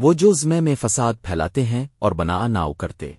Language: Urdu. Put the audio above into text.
وہ جو زمے میں فساد پھیلاتے ہیں اور بنا ناؤ کرتے۔